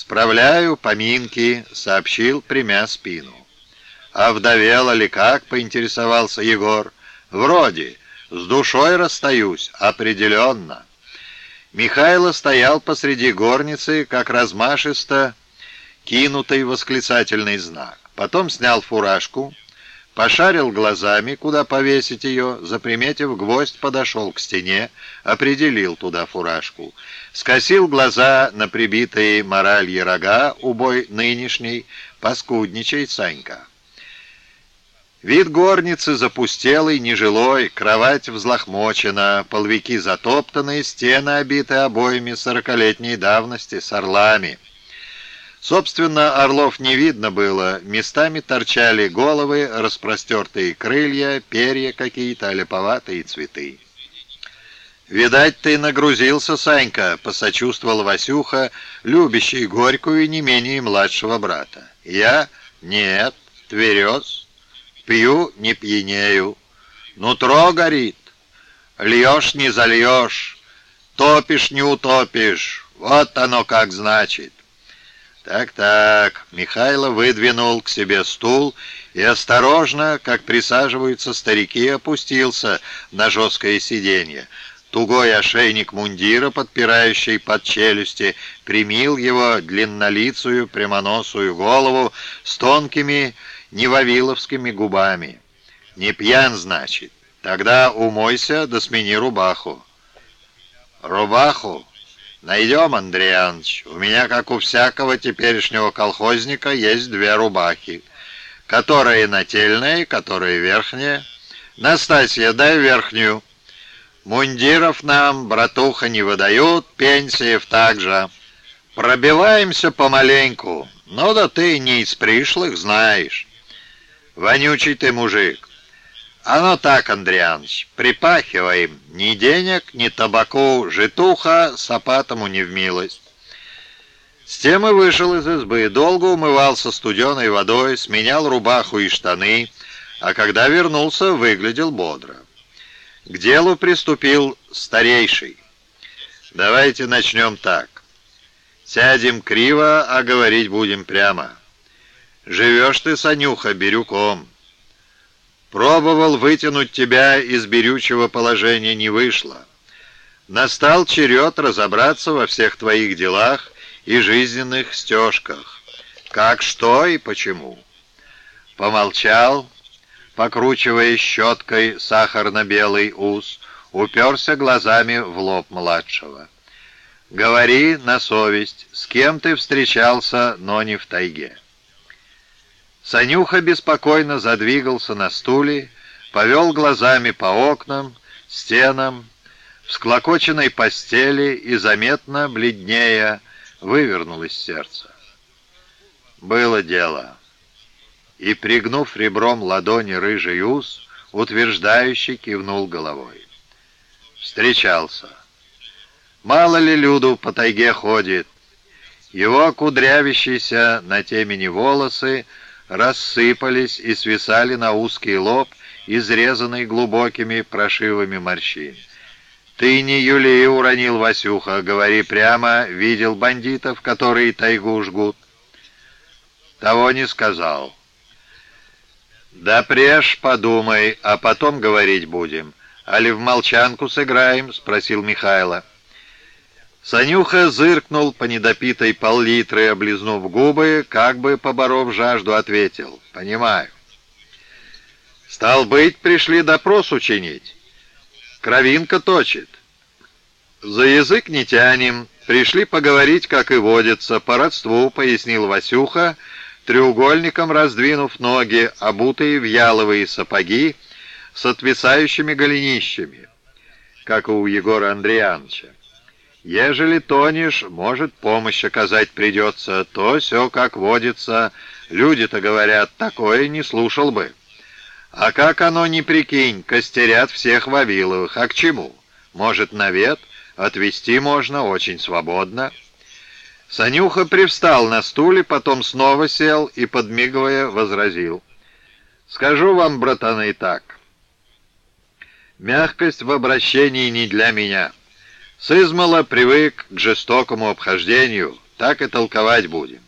«Справляю поминки», — сообщил, примя спину. «А вдовела ли как?» — поинтересовался Егор. «Вроде. С душой расстаюсь. Определенно». Михайло стоял посреди горницы, как размашисто кинутый восклицательный знак. Потом снял фуражку, пошарил глазами, куда повесить ее, заприметив гвоздь, подошел к стене, определил туда фуражку, скосил глаза на прибитые моральи рога, убой нынешний, поскудничает Санька. Вид горницы запустелый, нежилой, кровать взлохмочена, половики затоптаны, стены обиты обоями сорокалетней давности с орлами. Собственно, орлов не видно было, местами торчали головы, распростертые крылья, перья какие-то, леповатые цветы. «Видать, ты нагрузился, Санька», — посочувствовал Васюха, любящий горькую и не менее младшего брата. «Я? Нет, тверез. Пью, не пьянею. Нутро горит. Льешь, не зальешь. Топишь, не утопишь. Вот оно как значит». «Так-так», — Михайло выдвинул к себе стул и осторожно, как присаживаются старики, опустился на жесткое сиденье. Тугой ошейник мундира, подпирающий под челюсти, примил его длиннолицую прямоносую голову с тонкими невавиловскими губами. «Не пьян, значит? Тогда умойся да смени рубаху». «Рубаху?» «Найдем, Андрей Иванович. У меня, как у всякого теперешнего колхозника, есть две рубахи. Которая нательная, которая верхняя. Настасья, дай верхнюю. Мундиров нам, братуха, не выдают, пенсиев также. Пробиваемся помаленьку. Ну да ты не из пришлых, знаешь. Вонючий ты мужик. «Оно так, Андрианыч, припахиваем. Ни денег, ни табаку, житуха, сапатому не в милость». С тем и вышел из избы, долго умывался студеной водой, сменял рубаху и штаны, а когда вернулся, выглядел бодро. К делу приступил старейший. «Давайте начнем так. Сядем криво, а говорить будем прямо. Живешь ты, Санюха, бирюком». Пробовал вытянуть тебя из берючего положения, не вышло. Настал черед разобраться во всех твоих делах и жизненных стежках. Как, что и почему. Помолчал, покручивая щеткой сахарно-белый ус, уперся глазами в лоб младшего. «Говори на совесть, с кем ты встречался, но не в тайге». Санюха беспокойно задвигался на стуле, повел глазами по окнам, стенам, всклокоченной постели и, заметно бледнее, вывернулось сердце. Было дело. И, пригнув ребром ладони рыжий ус, утверждающе кивнул головой. Встречался. Мало ли люду по тайге ходит. Его кудрявящиеся на темени волосы рассыпались и свисали на узкий лоб, изрезанный глубокими прошивами морщин. «Ты не Юлии уронил, Васюха, говори прямо, видел бандитов, которые тайгу жгут?» «Того не сказал». «Да преж подумай, а потом говорить будем. Али в молчанку сыграем?» — спросил Михайло. Санюха зыркнул по недопитой пол-литры, облизнув губы, как бы поборов жажду, ответил. «Понимаю». «Стал быть, пришли допрос учинить. Кровинка точит. За язык не тянем. Пришли поговорить, как и водится, по родству», — пояснил Васюха, треугольником раздвинув ноги, обутые в яловые сапоги с отвисающими голенищами, как у Егора Андреяновича. Ежели тонешь, может, помощь оказать придется, то все как водится. Люди-то говорят, такое не слушал бы. А как оно не прикинь, костерят всех Вавиловых, а к чему? Может, навет? Отвести можно, очень свободно. Санюха привстал на стуле, потом снова сел и, подмигивая, возразил. «Скажу вам, братаны, так. Мягкость в обращении не для меня». Сызмала привык к жестокому обхождению, так и толковать будем.